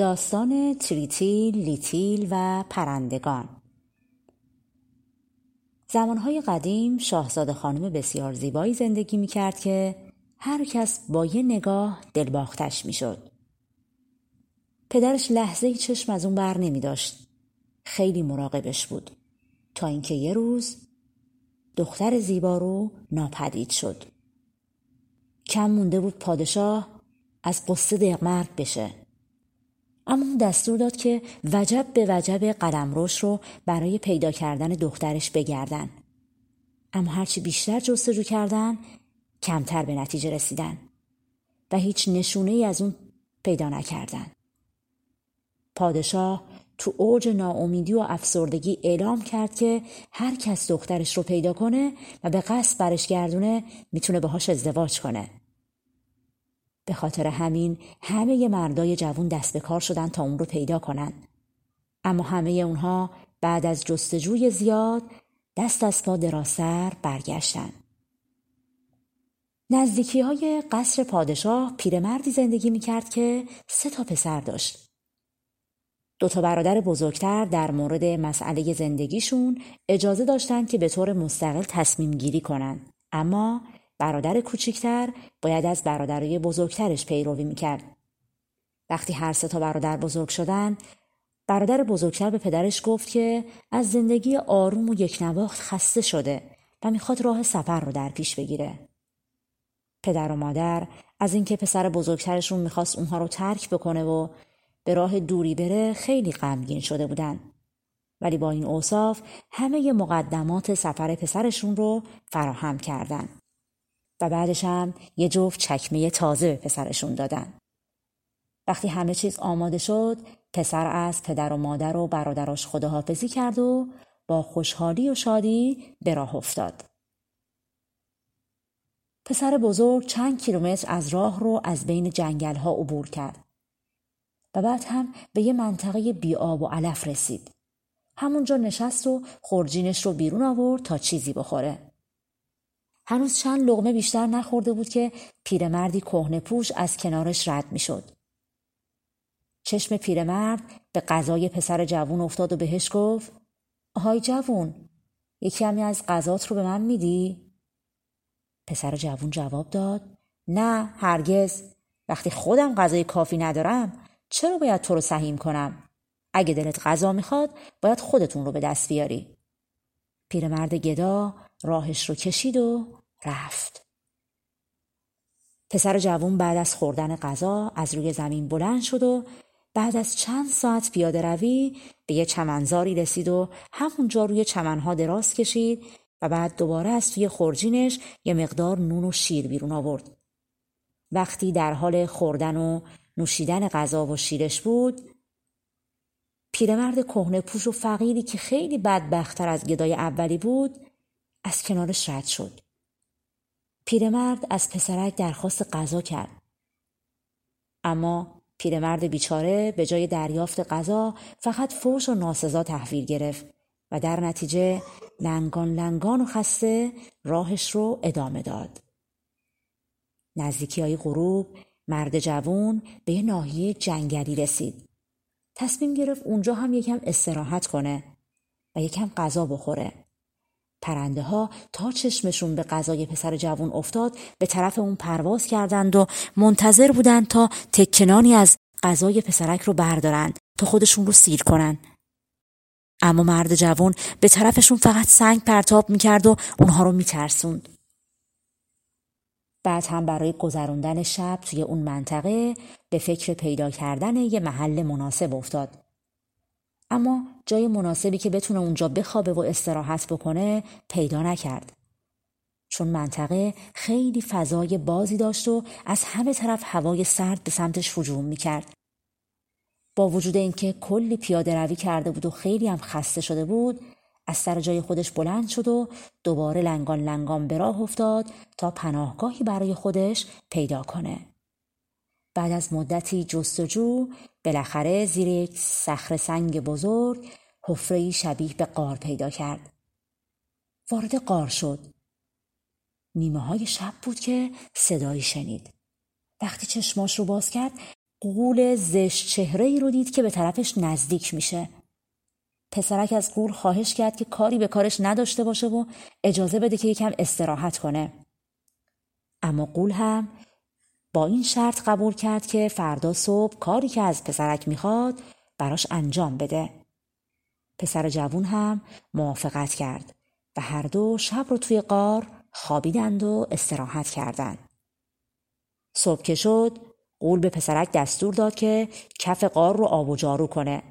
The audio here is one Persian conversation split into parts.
داستان تریتیل، لیتیل و پرندگان زمانهای قدیم شاهزاده خانم بسیار زیبایی زندگی می کرد که هر کس با یه نگاه دلباختش می شد. پدرش لحظه چشم از اون بر نمی داشت. خیلی مراقبش بود. تا اینکه یه روز دختر زیبا رو ناپدید شد. کم مونده بود پادشاه از قصه دقمرد بشه. اما دستور داد که وجب به وجب قلمروش رو برای پیدا کردن دخترش بگردن. اما هرچی بیشتر جستجو کردن کمتر به نتیجه رسیدن و هیچ نشونه ای از اون پیدا نکردن. پادشاه تو اوج ناامیدی و افسردگی اعلام کرد که هر کس دخترش رو پیدا کنه و به قصد برش گردونه می‌تونه باهاش ازدواج کنه. به خاطر همین همه مردای جوون دست به کار شدن تا اون رو پیدا کنن. اما همه اونها بعد از جستجوی زیاد دست از پا دراستر برگشتن. نزدیکی های قصر پادشاه پیرمردی زندگی می‌کرد که سه تا پسر داشت. دو تا برادر بزرگتر در مورد مسئله زندگیشون اجازه داشتند که به طور مستقل تصمیم گیری کنن. اما برادر کوچیکتر باید از برادرای بزرگترش پیروی می‌کرد. وقتی هر سه تا برادر بزرگ شدن، برادر بزرگتر به پدرش گفت که از زندگی آروم و یک نواخت خسته شده و می‌خواد راه سفر رو در پیش بگیره. پدر و مادر از اینکه پسر بزرگترشون می‌خواست اونها رو ترک بکنه و به راه دوری بره خیلی غمگین شده بودن. ولی با این اوصاف همه مقدمات سفر پسرشون رو فراهم کردن. و بعدش هم یه جفت چکمه تازه به پسرشون دادن. وقتی همه چیز آماده شد پسر از پدر و مادر و برادراش خداحافظی کرد و با خوشحالی و شادی به راه افتاد. پسر بزرگ چند کیلومتر از راه رو از بین جنگل ها عبور کرد و بعد هم به یه منطقه بی آب و علف رسید. همونجا نشست و خورجینش رو بیرون آورد تا چیزی بخوره. هنوز چند لغمه بیشتر نخورده بود که پیرمردی کهنه پوش از کنارش رد می‌شد. چشم پیرمرد به غذای پسر جوون افتاد و بهش گفت آهای جوون یکی همی از غذات رو به من میدی؟ پسر جوون جواب داد نه هرگز وقتی خودم غذای کافی ندارم چرا باید تو رو سهیم کنم؟ اگه دلت غذا می‌خواد باید خودتون رو به دست بیاری. پیرمرد گدا راهش رو کشید و رفت. پسر جوون بعد از خوردن غذا از روی زمین بلند شد و بعد از چند ساعت پیاده روی به یه چمنزاری رسید و همونجا روی چمنها دراز کشید و بعد دوباره از توی خورجینش یه مقدار نون و شیر بیرون آورد. وقتی در حال خوردن و نوشیدن غذا و شیرش بود پیرمرد کهنه پوش و فقیری که خیلی بدبختتر از گدای اولی بود از کنارش رد شد. پیرمرد از پسرک درخواست غذا کرد. اما پیرمرد بیچاره به جای دریافت غذا فقط فوش و ناسزا تحویل گرفت و در نتیجه لنگان لنگان و خسته راهش رو ادامه داد. نزدیکی های غروب مرد جوون به یه ناحیه جنگلی رسید. تصمیم گرفت اونجا هم یکم استراحت کنه و یکم غذا بخوره. پرنده ها تا چشمشون به غذای پسر جوون افتاد به طرف اون پرواز کردند و منتظر بودند تا تکنانی از غذای پسرک رو بردارند تا خودشون رو سیر کنن. اما مرد جوون به طرفشون فقط سنگ پرتاب می‌کرد و اونها رو میترسوند. بعد هم برای گذراندن شب توی اون منطقه به فکر پیدا کردن یه محل مناسب افتاد اما جای مناسبی که بتونه اونجا بخوابه و استراحت بکنه پیدا نکرد. چون منطقه خیلی فضای بازی داشت و از همه طرف هوای سرد به سمتش هجوم می‌کرد. با وجود اینکه کلی پیاده روی کرده بود و خیلی هم خسته شده بود از سر جای خودش بلند شد و دوباره لنگان لنگان به راه افتاد تا پناهگاهی برای خودش پیدا کنه. بعد از مدتی جستجو بالاخره زیر یک صخره سنگ بزرگ حفرهای شبیه به قار پیدا کرد. وارد قار شد. نیمه های شب بود که صدایی شنید. وقتی چشماش رو باز کرد قول زشت چهره ای رو دید که به طرفش نزدیک میشه. پسرک از قول خواهش کرد که کاری به کارش نداشته باشه و اجازه بده که یکم استراحت کنه. اما قول هم با این شرط قبول کرد که فردا صبح کاری که از پسرک می‌خواد براش انجام بده. پسر جوون هم موافقت کرد و هر دو شب رو توی قار خوابیدند و استراحت کردند. صبح که شد قول به پسرک دستور داد که کف قار رو آب و جارو کنه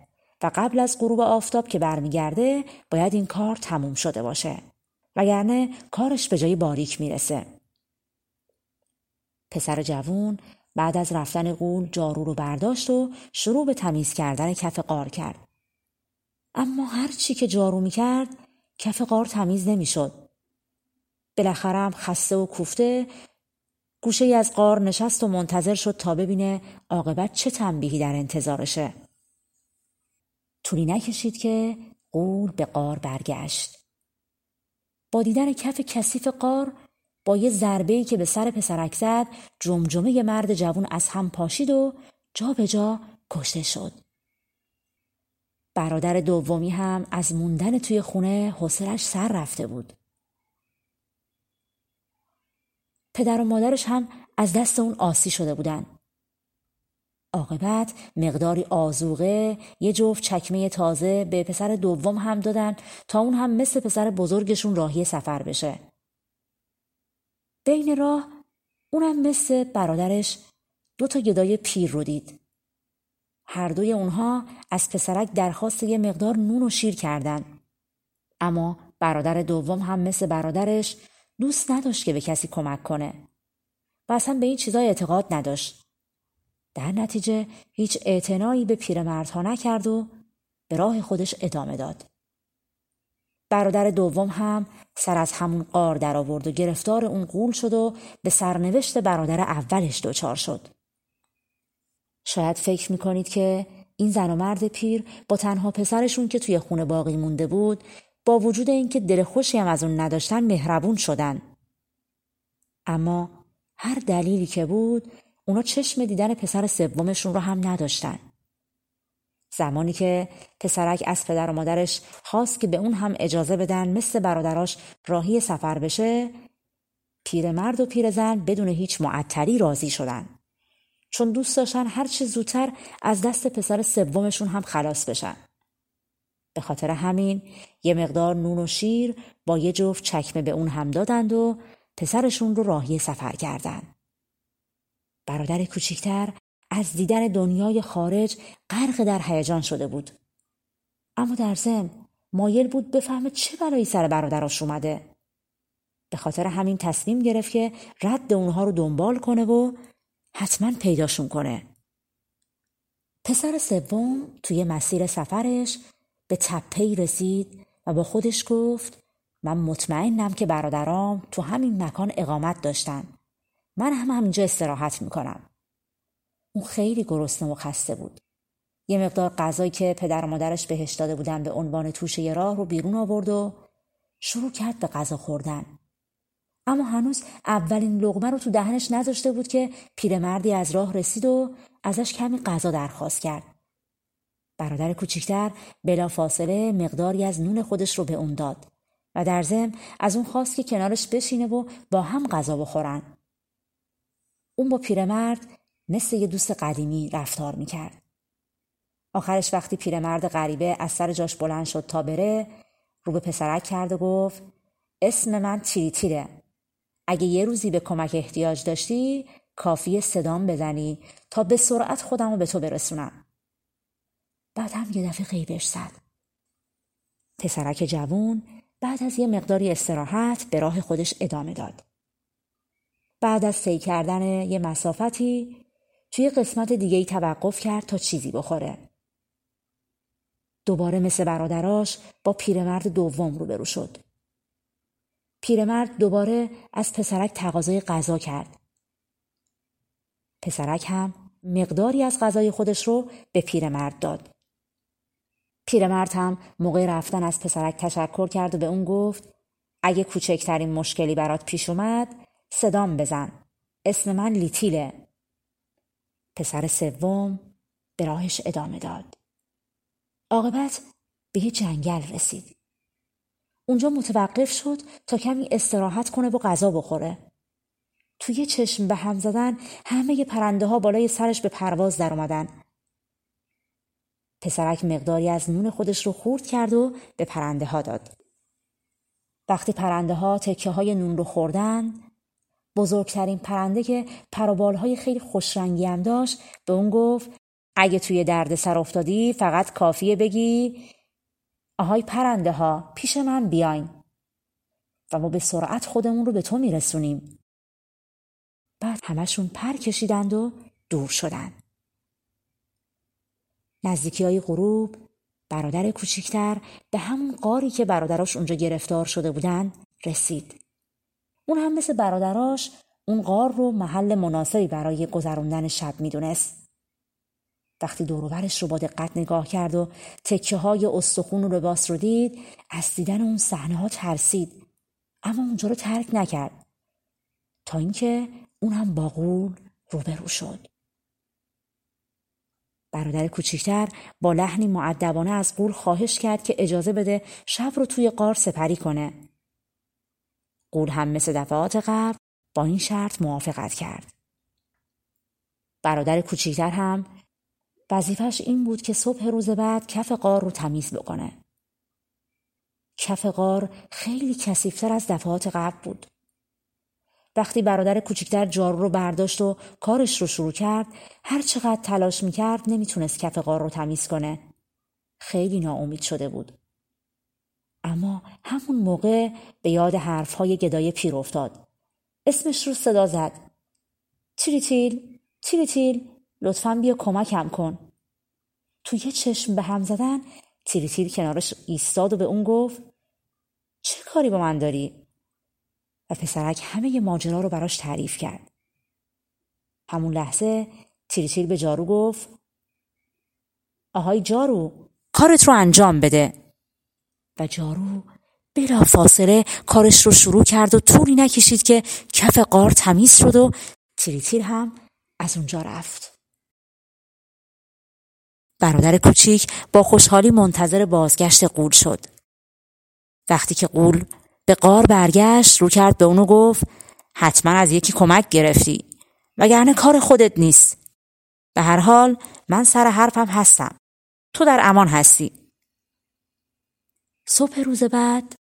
و قبل از غروب آفتاب که برمیگرده باید این کار تموم شده باشه. وگرنه کارش به جای باریک می‌رسه. پسر جوون بعد از رفتن قول جارو رو برداشت و شروع به تمیز کردن کف قار کرد. اما هر چی که جارو می‌کرد کف قار تمیز نمی‌شد بالاخره هم خسته و کوفته گوشه از قار نشست و منتظر شد تا ببینه عاقبت چه تنبیهی در انتظارشه. طولی نکشید که قول به قار برگشت. با دیدن کف کثیف قار با یه ضربه که به سر پسرک زد جمجمه مرد جوون از هم پاشید و جا به جا کشته شد. برادر دومی هم از موندن توی خونه حوصلش سر رفته بود. پدر و مادرش هم از دست اون آسی شده بودن. عاقبت مقداری آزوغه یه جفت چکمه تازه به پسر دوم هم دادن تا اون هم مثل پسر بزرگشون راهی سفر بشه. بین راه اونم مثل برادرش دو تا گدای پیر رو دید. هر دوی اونها از پسرک درخواست یه مقدار نون و شیر کردن. اما برادر دوم هم مثل برادرش دوست نداشت که به کسی کمک کنه و اصلا به این چیزای اعتقاد نداشت. در نتیجه هیچ اعتنایی به پیرمردها نکرد و به راه خودش ادامه داد. برادر دوم هم سر از همون قار در آورد و گرفتار اون قول شد و به سرنوشت برادر اولش دچار شد. شاید فکر می‌کنید که این زن و مرد پیر با تنها پسرشون که توی خونه باقی مونده بود با وجود اینکه دل خوشی هم از اون نداشتن مهربون شدن. اما هر دلیلی که بود اونا چشم دیدن پسر سومشون رو هم نداشتن. زمانی که پسرک از پدر و مادرش خواست که به اون هم اجازه بدن مثل برادراش راهی سفر بشه پیرمرد و پیرزن بدون هیچ معطلی راضی شدن چون دوست داشتن هر چه زودتر از دست پسر سومشون هم خلاص بشن به خاطر همین یه مقدار نون و شیر با یه جفت چکمه به اون هم دادند و پسرشون رو راهی سفر کردند. برادر کوچیکتر از دیدن دنیای خارج غرق در هیجان شده بود. اما در ضمن مایل بود بفهمه چه بلایی سر برادراش اومده. به خاطر همین تصمیم گرفت که رد اونها رو دنبال کنه و حتما پیداشون کنه. پسر سوم توی مسیر سفرش به تپهی رسید و با خودش گفت من مطمئنم که برادرام تو همین مکان اقامت داشتن. من هم همینجا استراحت می‌کنم. اون خیلی گرسنه و خسته بود. یه مقدار غذایی که پدر و مادرش بهش داده بودن به عنوان توشه راه رو بیرون آورد و شروع کرد به غذا خوردن. اما هنوز اولین لغمه رو تو دهنش نذاشته بود که پیرمردی از راه رسید و ازش کمی غذا درخواست کرد. برادر کوچیکتر بلا فاصله مقداری از نون خودش رو به اون داد و در ضمن از اون خواست که کنارش بشینه و با هم غذا بخورن. اون با پیرمرد مثل یه دوست قدیمی رفتار می‌کرد. آخرش وقتی پیرمرد غریبه از سر جاش بلند شد تا بره رو به پسرک کرد و گفت اسم من تیری تیره. اگه یه روزی به کمک احتیاج داشتی کافی صدام بزنی تا به سرعت خودم رو به تو برسونم. بعد هم یه دفعه غیبش زد. پسرک جوون بعد از یه مقداری استراحت به راه خودش ادامه داد. بعد از طی کردن یه مسافتی توی قسمت دیگه ای توقف کرد تا چیزی بخوره. دوباره مثل برادراش با پیرمرد دوم روبرو شد. پیرمرد دوباره از پسرک تقاضای غذا کرد. پسرک هم مقداری از غذای خودش رو به پیرمرد داد. پیرمرد هم موقع رفتن از پسرک تشکر کرد و به اون گفت اگه کوچکترین مشکلی برات پیش اومد صدام بزن. اسم من لیتیله. پسر سوم به راهش ادامه داد. عاقبت به یه جنگل رسید. اونجا متوقف شد تا کمی استراحت کنه و غذا بخوره. توی چشم به هم زدن همه پرنده ها بالای سرش به پرواز در اومدن. پسرک مقداری از نون خودش رو خورد کرد و به پرنده ها داد. وقتی پرنده ها تکه های نون رو خوردن بزرگترین پرنده که های خیلی خوشرنگی هم داشت به اون گفت اگه توی درد سر افتادی فقط کافیه بگی آهای پرنده ها پیش من بیاین و ما به سرعت خودمون رو به تو میرسونیم بعد همشون پر کشیدند و دور شدن نزدیکی های غروب برادر کوچیکتر به همون قاری که برادراش اونجا گرفتار شده بودن رسید. اون هم مثل برادراش اون غار رو محل مناسبی برای گذراندن شب می‌دونست. وقتی دوروبرش رو با دقت نگاه کرد و تکه های استخون و لباس رو دید از دیدن اون صحنه ها ترسید اما اونجا رو ترک نکرد تا اینکه اون هم با غول روبرو شد برادر کوچیکتر با لحنی معدبانه از قول خواهش کرد که اجازه بده شب رو توی قار سپری کنه. قول هم مثل دفعات قبل با این شرط موافقت کرد. برادر کوچیکتر هم وظیفش این بود که صبح روز بعد کف قار رو تمیز بکنه. کف قار خیلی کسیفتر از دفعات قبل بود. وقتی برادر کوچکتر جارو رو برداشت و کارش رو شروع کرد هر چقدر تلاش می‌کرد نمی‌تونست کف قار رو تمیز کنه. خیلی ناامید شده بود. اما همون موقع به یاد حرفهای گدای پیر افتاد. اسمش رو صدا زد. تیریتیل، تیریتیل، لطفا بیا کمکم کن. تو یه چشم به هم زدن تیریتیل کنارش ایستاد و به اون گفت چه کاری با من داری؟ و پسرک همه ماجرا رو براش تعریف کرد. همون لحظه تیریتیل به جارو گفت آهای جارو کارت رو انجام بده و جارو بلا فاصله کارش رو شروع کرد و طولی نکشید که کف قار تمیز شد و تیریتیل هم از اونجا رفت. برادر کوچیک با خوشحالی منتظر بازگشت قول شد. وقتی که قول به قار برگشت رو کرد به اونو گفت حتما از یکی کمک گرفتی وگرنه کار خودت نیست. به هر حال من سر حرفم هستم. تو در امان هستی. صبح روز بعد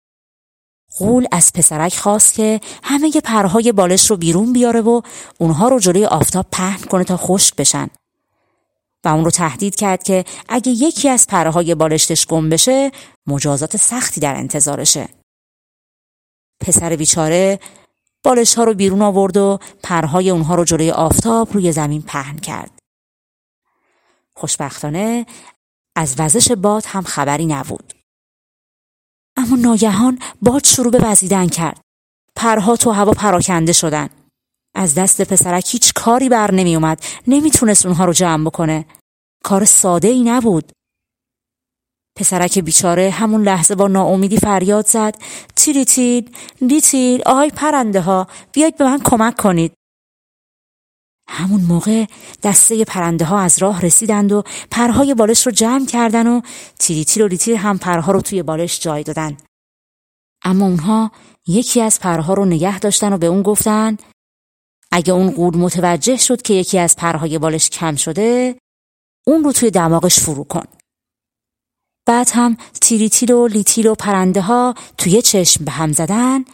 قول از پسرک خواست که همه پرهای بالش رو بیرون بیاره و اونها رو جلوی آفتاب پهن کنه تا خشک بشن. و اون رو تهدید کرد که اگه یکی از پرهای بالشتش گم بشه مجازات سختی در انتظارشه پسر بیچاره بالش ها رو بیرون آورد و پرهای اونها رو جلوی آفتاب روی زمین پهن کرد. خوشبختانه از وزش باد هم خبری نبود. اما ناگهان باد شروع به وزیدن کرد. پرها تو هوا پراکنده شدن. از دست پسرک هیچ کاری بر نمی اومد. نمی‌تونست اونها رو جمع بکنه. کار ساده ای نبود. پسرک بیچاره همون لحظه با ناامیدی فریاد زد تیریتیل لیتیل آهای پرنده ها بیاید به من کمک کنید همون موقع دسته پرنده ها از راه رسیدند و پرهای بالش رو جمع کردن و تیریتیل و لیتیل هم پرها رو توی بالش جای دادن اما اونها یکی از پرها رو نگه داشتن و به اون گفتن اگه اون غول متوجه شد که یکی از پرهای بالش کم شده اون رو توی دماغش فرو کن بعد هم تیریتیل و لیتیل و پرنده ها توی چشم به هم زدن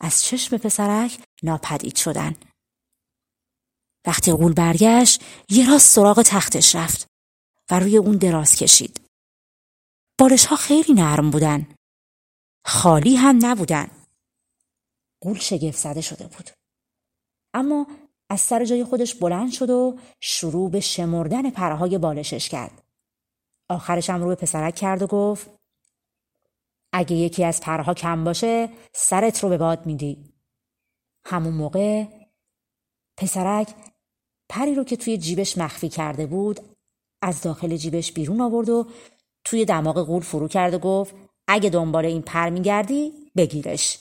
از چشم پسرک ناپدید شدن. وقتی غول برگشت یه راست سراغ تختش رفت و روی اون دراز کشید. بالش ها خیلی نرم بودن. خالی هم نبودن قول شگفت زده شده بود اما از سر جای خودش بلند شد و شروع به شمردن پرهای بالشش کرد. آخرش هم رو به پسرک کرد و گفت اگه یکی از پرها کم باشه سرت رو به باد میدی. همون موقع پسرک پری رو که توی جیبش مخفی کرده بود از داخل جیبش بیرون آورد و توی دماغ قول فرو کرد و گفت اگه دنبال این پر میگردی بگیرش.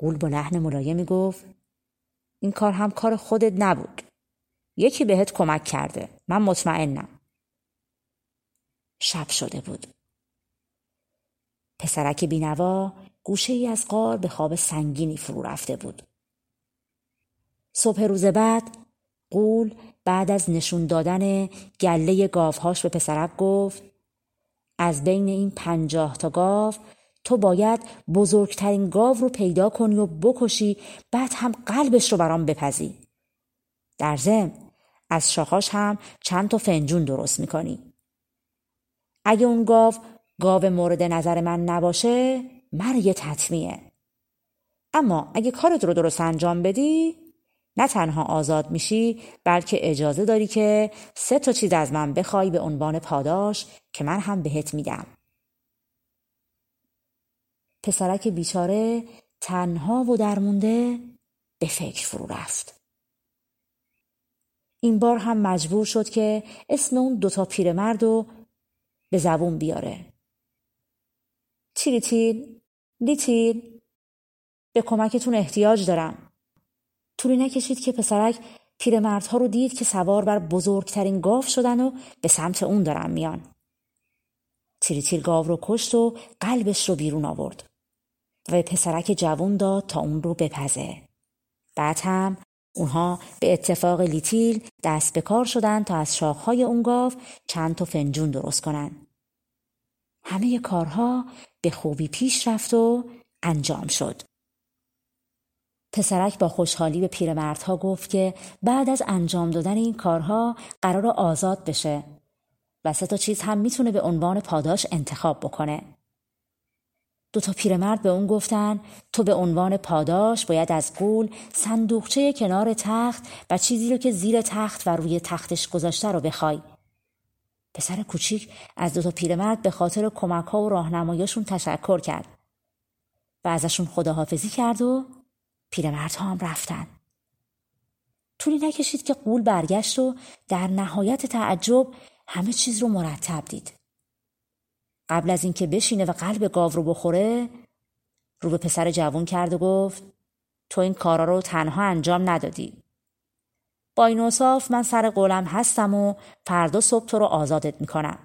قول با لحن ملایمی گفت این کار هم کار خودت نبود. یکی بهت کمک کرده. من مطمئنم. شب شده بود. پسرک بینوا گوشه ای از غار به خواب سنگینی فرو رفته بود. صبح روز بعد قول بعد از نشون دادن گله گاوهاش به پسرک گفت از بین این پنجاه تا گاو تو باید بزرگترین گاو رو پیدا کنی و بکشی بعد هم قلبش رو برام بپزی. در ضمن از شاخاش هم چند تا فنجون درست می‌کنی. اگه اون گاو گاو مورد نظر من نباشه مرگ تطمیه. اما اگه کارت رو درست انجام بدی نه تنها آزاد میشی بلکه اجازه داری که سه تا چیز از من بخوای به عنوان پاداش که من هم بهت میدم. پسرک بیچاره تنها و درمونده به فکر فرو رفت. این بار هم مجبور شد که اسم اون دوتا پیرمرد رو به زبون بیاره. تیریتیل، لیتیل، به کمکتون احتیاج دارم. طولی نکشید که پسرک پیرمردها رو دید که سوار بر بزرگترین گاو شدن و به سمت اون دارن میان. تیریتیل گاو رو کشت و قلبش رو بیرون آورد. و به پسرک جوون داد تا اون رو بپزه. بعد هم اونها به اتفاق لیتیل دست به کار شدن تا از شاخهای اون گاو چند تا فنجون درست کنن. همه کارها به خوبی پیش رفت و انجام شد. پسرک با خوشحالی به پیرمردها گفت که بعد از انجام دادن این کارها قرار آزاد بشه و سه تا چیز هم می‌تونه به عنوان پاداش انتخاب بکنه. دو تا پیرمرد به اون گفتن تو به عنوان پاداش باید از قول صندوقچه کنار تخت و چیزی رو که زیر تخت و روی تختش گذاشته رو بخوای. پسر کوچیک از دو تا پیرمرد به خاطر کمک ها و راهنماییشون تشکر کرد و ازشون خداحافظی کرد و پیرمردها هم رفتن. طولی نکشید که قول برگشت و در نهایت تعجب همه چیز رو مرتب دید. قبل از اینکه بشینه و قلب گاو رو بخوره رو به پسر جوون کرد و گفت تو این کارا رو تنها انجام ندادی. با این اصاف من سر قولم هستم و فردا صبح تو رو آزادت می‌کنم.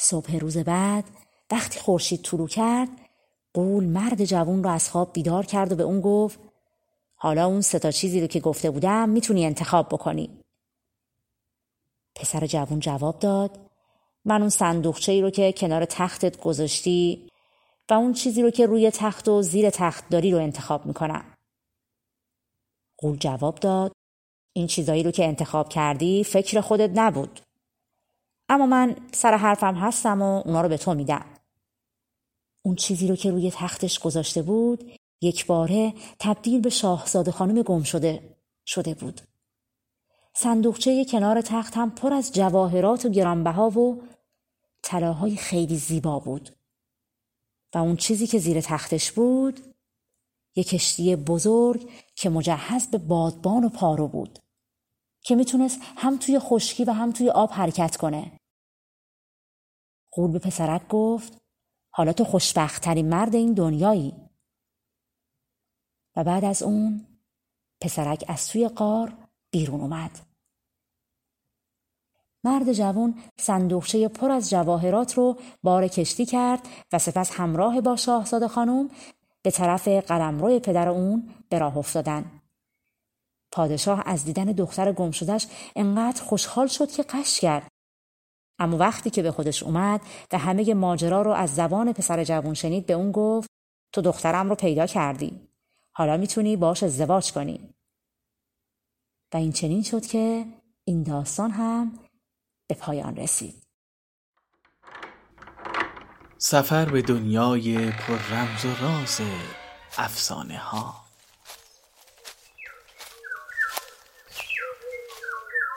صبح روز بعد وقتی خورشید طلو کرد قول مرد جوون رو از خواب بیدار کرد و به اون گفت حالا اون سه تا چیزی رو که گفته بودم می‌تونی انتخاب بکنی. پسر جوون جواب داد من اون صندوقچه ای رو که کنار تختت گذاشتی و اون چیزی رو که روی تخت و زیر تخت داری رو انتخاب می‌کنم. قول جواب داد این چیزایی رو که انتخاب کردی فکر خودت نبود. اما من سر حرفم هستم و اونا رو به تو میدم. اون چیزی رو که روی تختش گذاشته بود یک باره تبدیل به شاهزاده خانم گم شده شده بود. صندوقچه کنار تخت هم پر از جواهرات و گرانبها و طلاهای خیلی زیبا بود و اون چیزی که زیر تختش بود یک کشتی بزرگ که مجهز به بادبان و پارو بود که می‌تونست هم توی خشکی و هم توی آب حرکت کنه. قول به پسرک گفت حالا تو خوشبختترین مرد این دنیایی. و بعد از اون پسرک از توی قار بیرون اومد. مرد جوان صندوقچه پر از جواهرات رو بار کشتی کرد و سپس همراه با شاهزاده خانم به طرف قلمرو پدر اون به راه افتادن. پادشاه از دیدن دختر گم شدش انقدر خوشحال شد که قش کرد. اما وقتی که به خودش اومد و همه ماجرا رو از زبان پسر جوان شنید به اون گفت تو دخترم رو پیدا کردی. حالا می‌تونی باش ازدواج کنی. و این چنین شد که این داستان هم به پایان رسید. سفر به دنیای پر رمز و راز افسانه ها.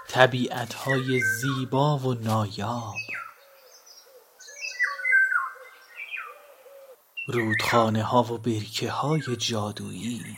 طبیعت های زیبا و نایاب. رودخانه ها و برکه های جادویی.